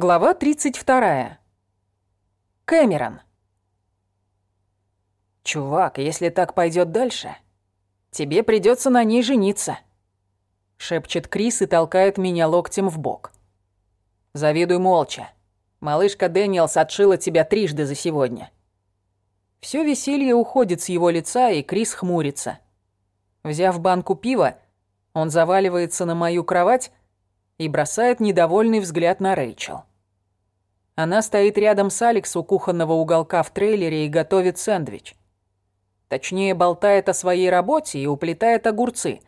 Глава 32. Кэмерон. «Чувак, если так пойдет дальше, тебе придется на ней жениться», — шепчет Крис и толкает меня локтем в бок. «Завидуй молча. Малышка Дэниелс отшила тебя трижды за сегодня». Всё веселье уходит с его лица, и Крис хмурится. Взяв банку пива, он заваливается на мою кровать и бросает недовольный взгляд на Рэйчел. Она стоит рядом с Алекс у кухонного уголка в трейлере и готовит сэндвич. Точнее, болтает о своей работе и уплетает огурцы,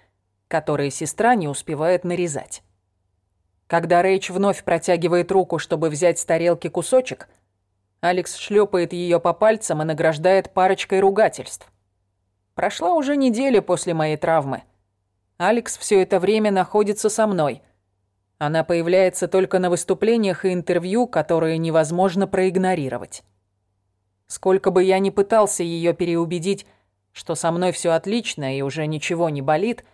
которые сестра не успевает нарезать. Когда Рэйч вновь протягивает руку, чтобы взять с тарелки кусочек, Алекс шлепает ее по пальцам и награждает парочкой ругательств. Прошла уже неделя после моей травмы. Алекс все это время находится со мной – она появляется только на выступлениях и интервью, которые невозможно проигнорировать. Сколько бы я ни пытался ее переубедить, что со мной все отлично и уже ничего не болит,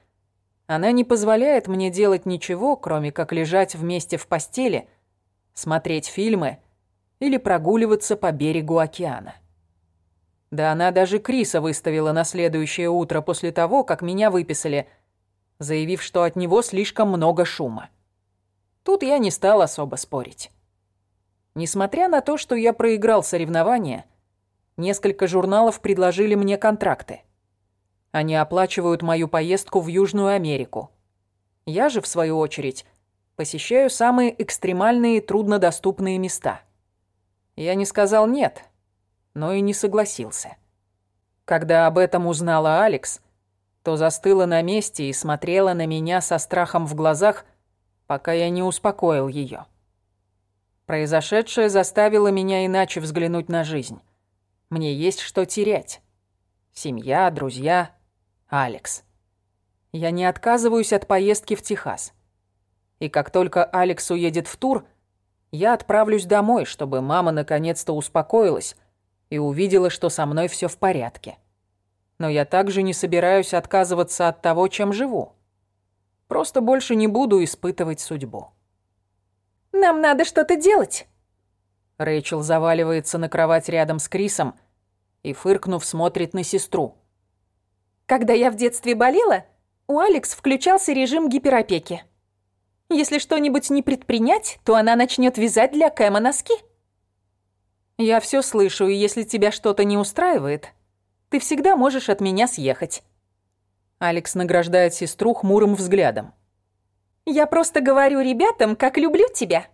она не позволяет мне делать ничего, кроме как лежать вместе в постели, смотреть фильмы или прогуливаться по берегу океана. Да она даже Криса выставила на следующее утро после того, как меня выписали, заявив, что от него слишком много шума. Тут я не стал особо спорить. Несмотря на то, что я проиграл соревнования, несколько журналов предложили мне контракты. Они оплачивают мою поездку в Южную Америку. Я же, в свою очередь, посещаю самые экстремальные и труднодоступные места. Я не сказал «нет», но и не согласился. Когда об этом узнала Алекс, то застыла на месте и смотрела на меня со страхом в глазах – пока я не успокоил ее. Произошедшее заставило меня иначе взглянуть на жизнь. Мне есть что терять. Семья, друзья, Алекс. Я не отказываюсь от поездки в Техас. И как только Алекс уедет в тур, я отправлюсь домой, чтобы мама наконец-то успокоилась и увидела, что со мной все в порядке. Но я также не собираюсь отказываться от того, чем живу. Просто больше не буду испытывать судьбу. «Нам надо что-то делать!» Рэйчел заваливается на кровать рядом с Крисом и, фыркнув, смотрит на сестру. «Когда я в детстве болела, у Алекс включался режим гиперопеки. Если что-нибудь не предпринять, то она начнет вязать для Кэма носки». «Я все слышу, и если тебя что-то не устраивает, ты всегда можешь от меня съехать». Алекс награждает сестру хмурым взглядом. «Я просто говорю ребятам, как люблю тебя».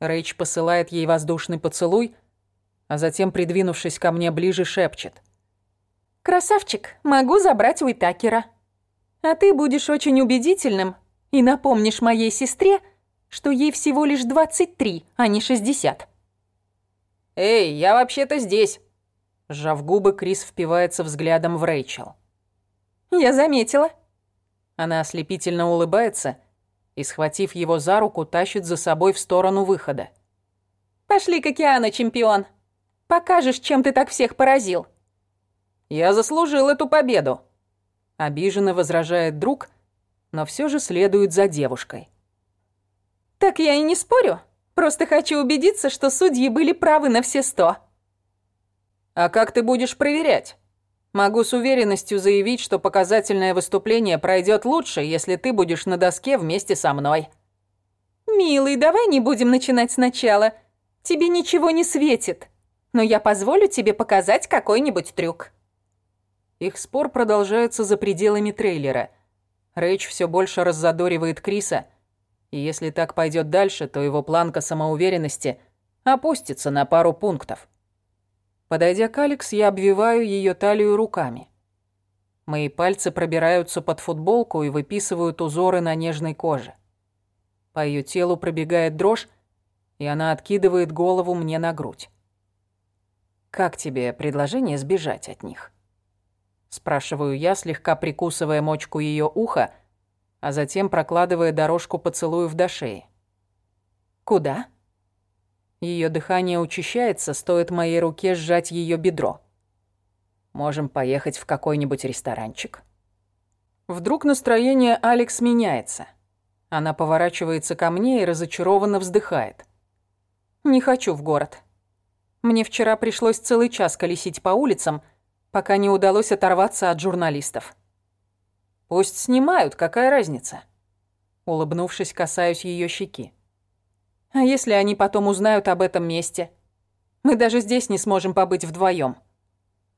Рэйч посылает ей воздушный поцелуй, а затем, придвинувшись ко мне ближе, шепчет. «Красавчик, могу забрать Уитакера. А ты будешь очень убедительным и напомнишь моей сестре, что ей всего лишь 23, а не 60». «Эй, я вообще-то здесь!» Сжав губы, Крис впивается взглядом в Рэйчел. Я заметила». Она ослепительно улыбается и, схватив его за руку, тащит за собой в сторону выхода. «Пошли к океану, чемпион. Покажешь, чем ты так всех поразил». «Я заслужил эту победу», — обиженно возражает друг, но все же следует за девушкой. «Так я и не спорю. Просто хочу убедиться, что судьи были правы на все сто». «А как ты будешь проверять?» Могу с уверенностью заявить, что показательное выступление пройдет лучше, если ты будешь на доске вместе со мной. Милый, давай не будем начинать сначала. Тебе ничего не светит. Но я позволю тебе показать какой-нибудь трюк. Их спор продолжается за пределами трейлера. Рэйч все больше раззадоривает Криса, и если так пойдет дальше, то его планка самоуверенности опустится на пару пунктов. Подойдя к Алекс, я обвиваю ее талию руками. Мои пальцы пробираются под футболку и выписывают узоры на нежной коже. По ее телу пробегает дрожь, и она откидывает голову мне на грудь. «Как тебе предложение сбежать от них?» Спрашиваю я, слегка прикусывая мочку ее уха, а затем прокладывая дорожку поцелуев до шеи. «Куда?» Ее дыхание учащается, стоит моей руке сжать ее бедро. Можем поехать в какой-нибудь ресторанчик. Вдруг настроение Алекс меняется. Она поворачивается ко мне и разочарованно вздыхает. Не хочу в город. Мне вчера пришлось целый час колесить по улицам, пока не удалось оторваться от журналистов. Пусть снимают, какая разница? Улыбнувшись, касаюсь ее щеки. А если они потом узнают об этом месте? Мы даже здесь не сможем побыть вдвоем.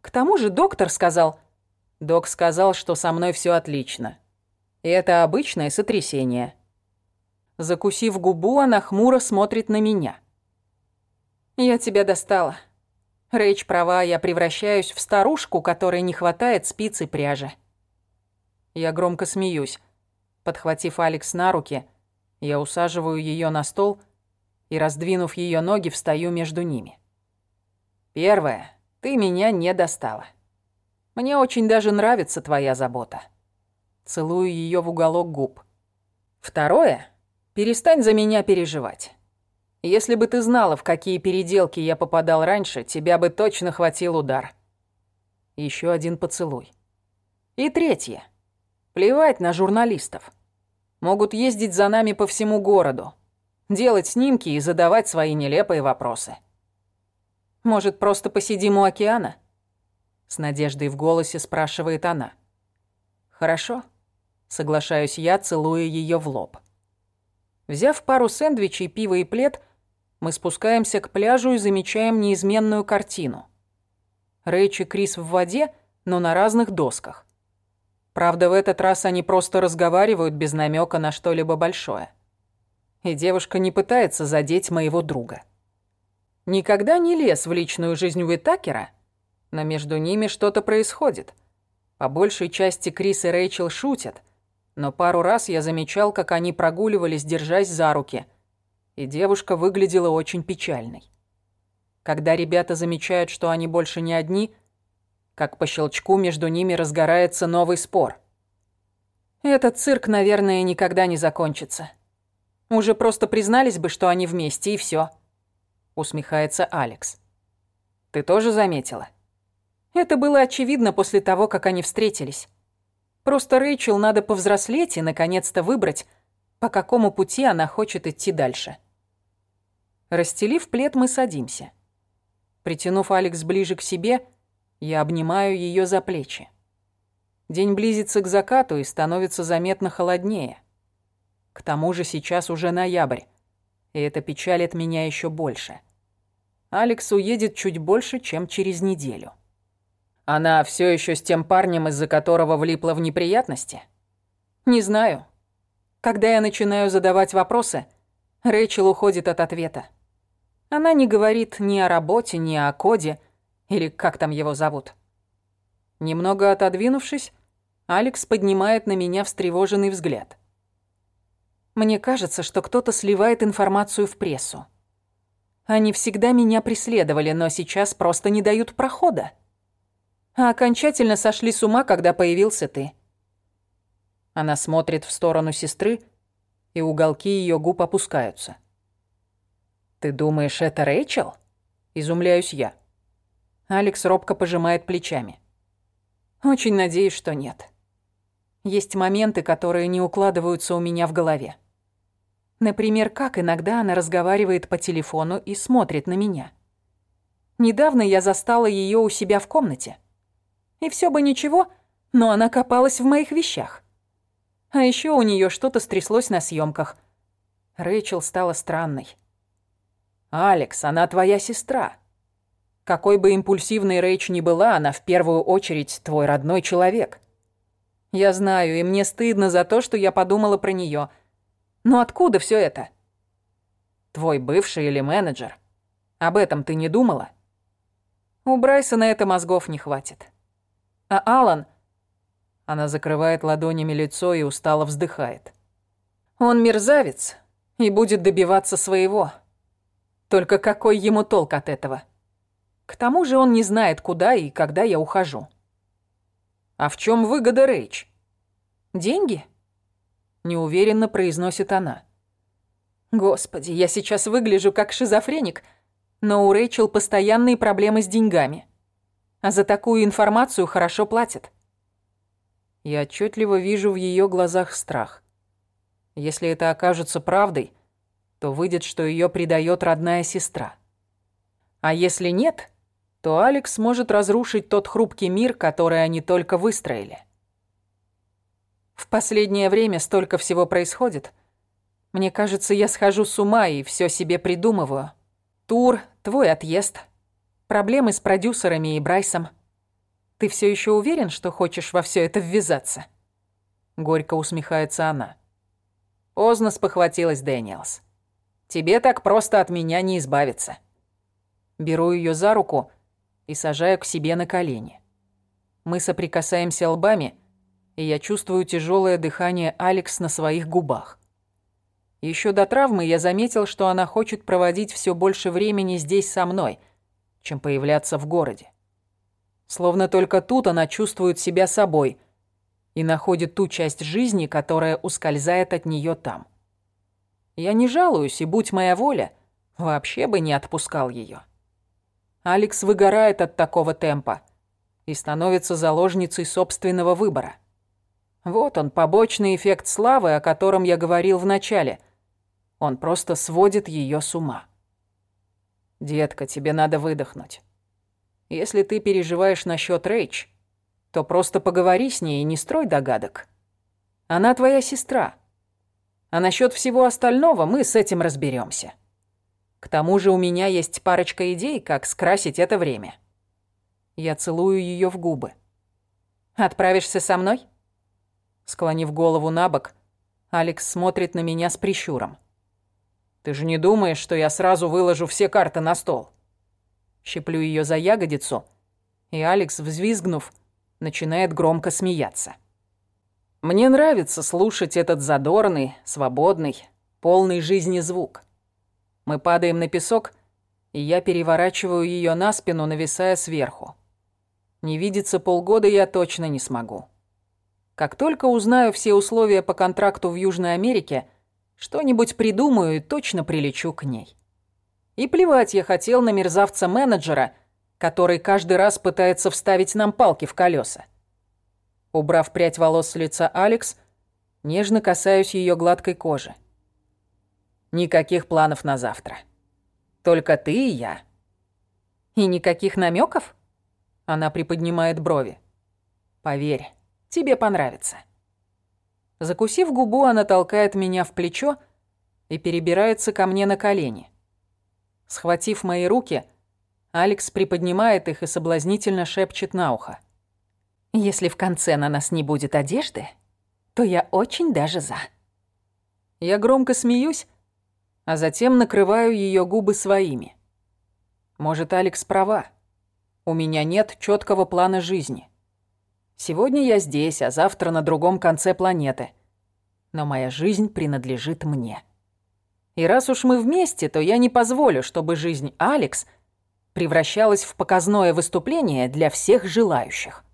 К тому же доктор сказал... Док сказал, что со мной все отлично. И это обычное сотрясение. Закусив губу, она хмуро смотрит на меня. Я тебя достала. Рэйч права, я превращаюсь в старушку, которой не хватает спиц и пряжи. Я громко смеюсь. Подхватив Алекс на руки, я усаживаю ее на стол и, раздвинув ее ноги, встаю между ними. Первое. Ты меня не достала. Мне очень даже нравится твоя забота. Целую ее в уголок губ. Второе. Перестань за меня переживать. Если бы ты знала, в какие переделки я попадал раньше, тебя бы точно хватил удар. Еще один поцелуй. И третье. Плевать на журналистов. Могут ездить за нами по всему городу, делать снимки и задавать свои нелепые вопросы. Может, просто посидим у океана? С надеждой в голосе спрашивает она. Хорошо. Соглашаюсь я, целуя ее в лоб. Взяв пару сэндвичей, пиво и плед, мы спускаемся к пляжу и замечаем неизменную картину. Рэйч и Крис в воде, но на разных досках. Правда, в этот раз они просто разговаривают без намека на что-либо большое. И девушка не пытается задеть моего друга. Никогда не лез в личную жизнь Уитакера, но между ними что-то происходит. По большей части Крис и Рэйчел шутят, но пару раз я замечал, как они прогуливались, держась за руки – и девушка выглядела очень печальной. Когда ребята замечают, что они больше не одни, как по щелчку между ними разгорается новый спор. Этот цирк, наверное, никогда не закончится. Уже просто признались бы, что они вместе, и все. Усмехается Алекс. Ты тоже заметила? Это было очевидно после того, как они встретились. Просто Рэйчел надо повзрослеть и, наконец-то, выбрать, по какому пути она хочет идти дальше. Расстелив плед, мы садимся. Притянув Алекс ближе к себе, я обнимаю ее за плечи. День близится к закату и становится заметно холоднее. К тому же сейчас уже ноябрь, и это печалит меня еще больше. Алекс уедет чуть больше, чем через неделю. Она все еще с тем парнем, из-за которого влипла в неприятности? Не знаю. Когда я начинаю задавать вопросы, Рэйчел уходит от ответа. Она не говорит ни о работе, ни о коде, или как там его зовут. Немного отодвинувшись, Алекс поднимает на меня встревоженный взгляд. Мне кажется, что кто-то сливает информацию в прессу. Они всегда меня преследовали, но сейчас просто не дают прохода. А окончательно сошли с ума, когда появился ты. Она смотрит в сторону сестры, и уголки ее губ опускаются. «Ты думаешь, это Рэйчел?» Изумляюсь я. Алекс робко пожимает плечами. «Очень надеюсь, что нет. Есть моменты, которые не укладываются у меня в голове. Например, как иногда она разговаривает по телефону и смотрит на меня. Недавно я застала ее у себя в комнате. И все бы ничего, но она копалась в моих вещах. А еще у нее что-то стряслось на съемках. Рэйчел стала странной. «Алекс, она твоя сестра. Какой бы импульсивной Рэйч ни была, она в первую очередь твой родной человек». «Я знаю, и мне стыдно за то, что я подумала про нее. Но откуда все это?» «Твой бывший или менеджер? Об этом ты не думала?» «У Брайсона это мозгов не хватит. А Алан...» Она закрывает ладонями лицо и устало вздыхает. «Он мерзавец и будет добиваться своего». Только какой ему толк от этого? К тому же он не знает, куда и когда я ухожу. А в чем выгода Рэйч? Деньги? Неуверенно произносит она. Господи, я сейчас выгляжу как шизофреник, но у Рэйчел постоянные проблемы с деньгами. А за такую информацию хорошо платят. Я отчетливо вижу в ее глазах страх. Если это окажется правдой, то выйдет, что ее предает родная сестра. А если нет, то Алекс может разрушить тот хрупкий мир, который они только выстроили. В последнее время столько всего происходит. Мне кажется, я схожу с ума и все себе придумываю. Тур, твой отъезд, проблемы с продюсерами и Брайсом. Ты все еще уверен, что хочешь во все это ввязаться? Горько усмехается она. Поздно спохватилась Дэниелс. Тебе так просто от меня не избавиться. Беру ее за руку и сажаю к себе на колени. Мы соприкасаемся лбами, и я чувствую тяжелое дыхание Алекс на своих губах. Еще до травмы я заметил, что она хочет проводить все больше времени здесь со мной, чем появляться в городе. Словно только тут она чувствует себя собой и находит ту часть жизни, которая ускользает от нее там. Я не жалуюсь, и будь моя воля, вообще бы не отпускал ее. Алекс выгорает от такого темпа и становится заложницей собственного выбора. Вот он, побочный эффект славы, о котором я говорил в начале. Он просто сводит ее с ума. Детка, тебе надо выдохнуть. Если ты переживаешь насчет Рейч, то просто поговори с ней и не строй догадок. Она твоя сестра. А насчет всего остального мы с этим разберемся. К тому же у меня есть парочка идей, как скрасить это время. Я целую ее в губы. «Отправишься со мной?» Склонив голову на бок, Алекс смотрит на меня с прищуром. «Ты же не думаешь, что я сразу выложу все карты на стол?» Щеплю ее за ягодицу, и Алекс, взвизгнув, начинает громко смеяться. Мне нравится слушать этот задорный, свободный, полный жизни звук. Мы падаем на песок, и я переворачиваю ее на спину, нависая сверху. Не видеться полгода я точно не смогу. Как только узнаю все условия по контракту в Южной Америке, что-нибудь придумаю и точно прилечу к ней. И плевать я хотел на мерзавца-менеджера, который каждый раз пытается вставить нам палки в колеса. Убрав прядь волос с лица Алекс, нежно касаюсь ее гладкой кожи. Никаких планов на завтра. Только ты и я. И никаких намеков? Она приподнимает брови. Поверь, тебе понравится. Закусив губу, она толкает меня в плечо и перебирается ко мне на колени. Схватив мои руки, Алекс приподнимает их и соблазнительно шепчет на ухо. Если в конце на нас не будет одежды, то я очень даже за. Я громко смеюсь, а затем накрываю ее губы своими. Может, Алекс права. У меня нет четкого плана жизни. Сегодня я здесь, а завтра на другом конце планеты. Но моя жизнь принадлежит мне. И раз уж мы вместе, то я не позволю, чтобы жизнь Алекс превращалась в показное выступление для всех желающих.